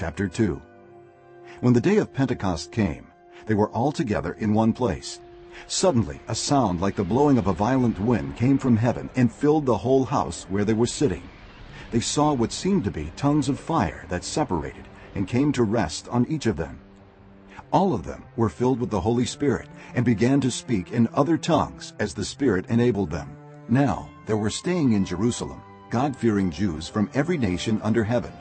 Chapter 2 When the day of Pentecost came, they were all together in one place. Suddenly a sound like the blowing of a violent wind came from heaven and filled the whole house where they were sitting. They saw what seemed to be tongues of fire that separated and came to rest on each of them. All of them were filled with the Holy Spirit and began to speak in other tongues as the Spirit enabled them. Now there were staying in Jerusalem God-fearing Jews from every nation under heaven.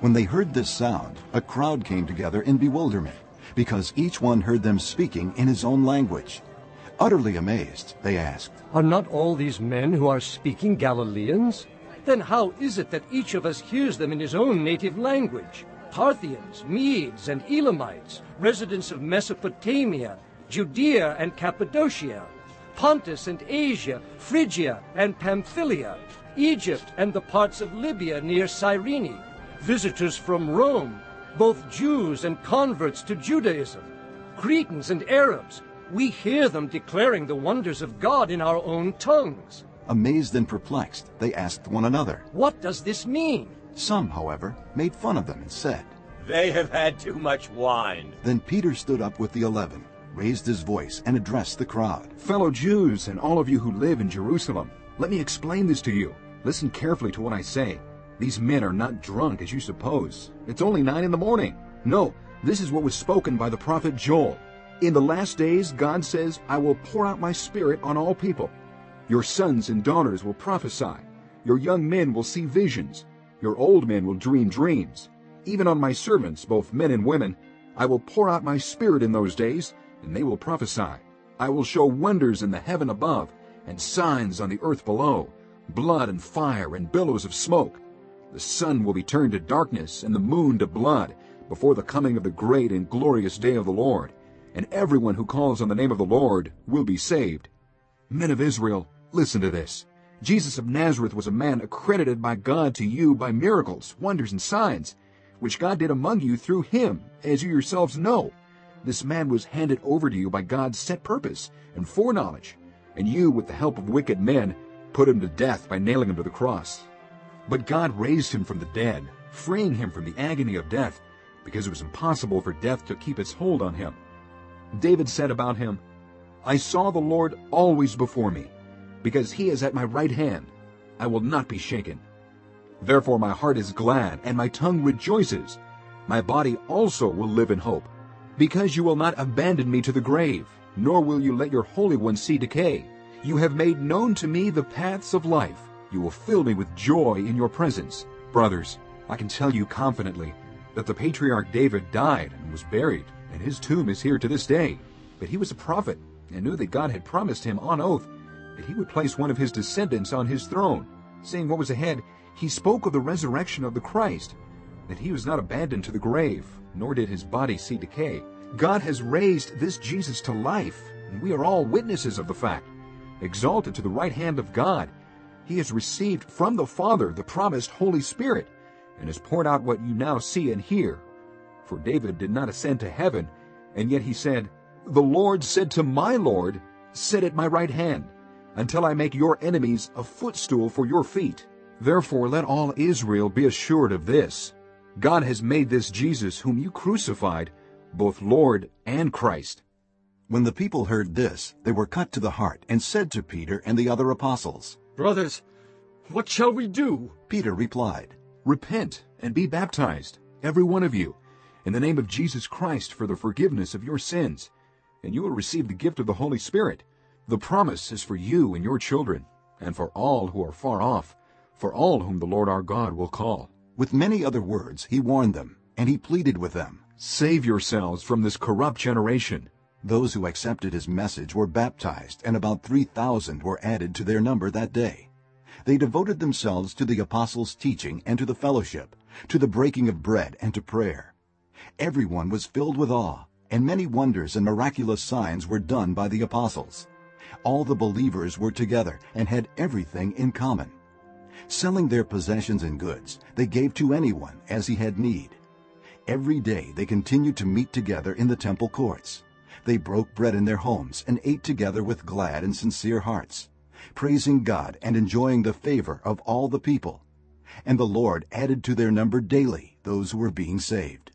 When they heard this sound, a crowd came together in bewilderment, because each one heard them speaking in his own language. Utterly amazed, they asked, Are not all these men who are speaking Galileans? Then how is it that each of us hears them in his own native language? Parthians, Medes, and Elamites, residents of Mesopotamia, Judea and Cappadocia, Pontus and Asia, Phrygia and Pamphylia, Egypt and the parts of Libya near Cyrene, visitors from Rome, both Jews and converts to Judaism, Cretans and Arabs. We hear them declaring the wonders of God in our own tongues. Amazed and perplexed, they asked one another. What does this mean? Some, however, made fun of them and said, They have had too much wine. Then Peter stood up with the eleven, raised his voice, and addressed the crowd. Fellow Jews and all of you who live in Jerusalem, let me explain this to you. Listen carefully to what I say. These men are not drunk as you suppose. It's only nine in the morning. No, this is what was spoken by the prophet Joel. In the last days, God says, I will pour out my spirit on all people. Your sons and daughters will prophesy. Your young men will see visions. Your old men will dream dreams. Even on my servants, both men and women, I will pour out my spirit in those days, and they will prophesy. I will show wonders in the heaven above, and signs on the earth below, blood and fire and billows of smoke. The sun will be turned to darkness and the moon to blood before the coming of the great and glorious day of the Lord. And everyone who calls on the name of the Lord will be saved. Men of Israel, listen to this. Jesus of Nazareth was a man accredited by God to you by miracles, wonders, and signs, which God did among you through him, as you yourselves know. This man was handed over to you by God's set purpose and foreknowledge, and you, with the help of wicked men, put him to death by nailing him to the cross. But God raised him from the dead, freeing him from the agony of death, because it was impossible for death to keep its hold on him. David said about him, I saw the Lord always before me, because he is at my right hand. I will not be shaken. Therefore my heart is glad, and my tongue rejoices. My body also will live in hope, because you will not abandon me to the grave, nor will you let your Holy One see decay. You have made known to me the paths of life. You will fill me with joy in your presence. Brothers, I can tell you confidently that the patriarch David died and was buried, and his tomb is here to this day. But he was a prophet and knew that God had promised him on oath that he would place one of his descendants on his throne. Seeing what was ahead, he spoke of the resurrection of the Christ, that he was not abandoned to the grave, nor did his body see decay. God has raised this Jesus to life, and we are all witnesses of the fact exalted to the right hand of God. He has received from the Father the promised Holy Spirit, and has poured out what you now see and hear. For David did not ascend to heaven, and yet he said, The Lord said to my Lord, Sit at my right hand, until I make your enemies a footstool for your feet. Therefore let all Israel be assured of this. God has made this Jesus whom you crucified, both Lord and Christ. When the people heard this, they were cut to the heart and said to Peter and the other apostles, Brothers, what shall we do? Peter replied, Repent and be baptized, every one of you, in the name of Jesus Christ for the forgiveness of your sins, and you will receive the gift of the Holy Spirit. The promise is for you and your children, and for all who are far off, for all whom the Lord our God will call. With many other words he warned them, and he pleaded with them, Save yourselves from this corrupt generation. Those who accepted his message were baptized, and about 3,000 were added to their number that day. They devoted themselves to the apostles' teaching and to the fellowship, to the breaking of bread and to prayer. Everyone was filled with awe, and many wonders and miraculous signs were done by the apostles. All the believers were together and had everything in common. Selling their possessions and goods, they gave to anyone as he had need. Every day they continued to meet together in the temple courts. They broke bread in their homes and ate together with glad and sincere hearts, praising God and enjoying the favor of all the people. And the Lord added to their number daily those who were being saved.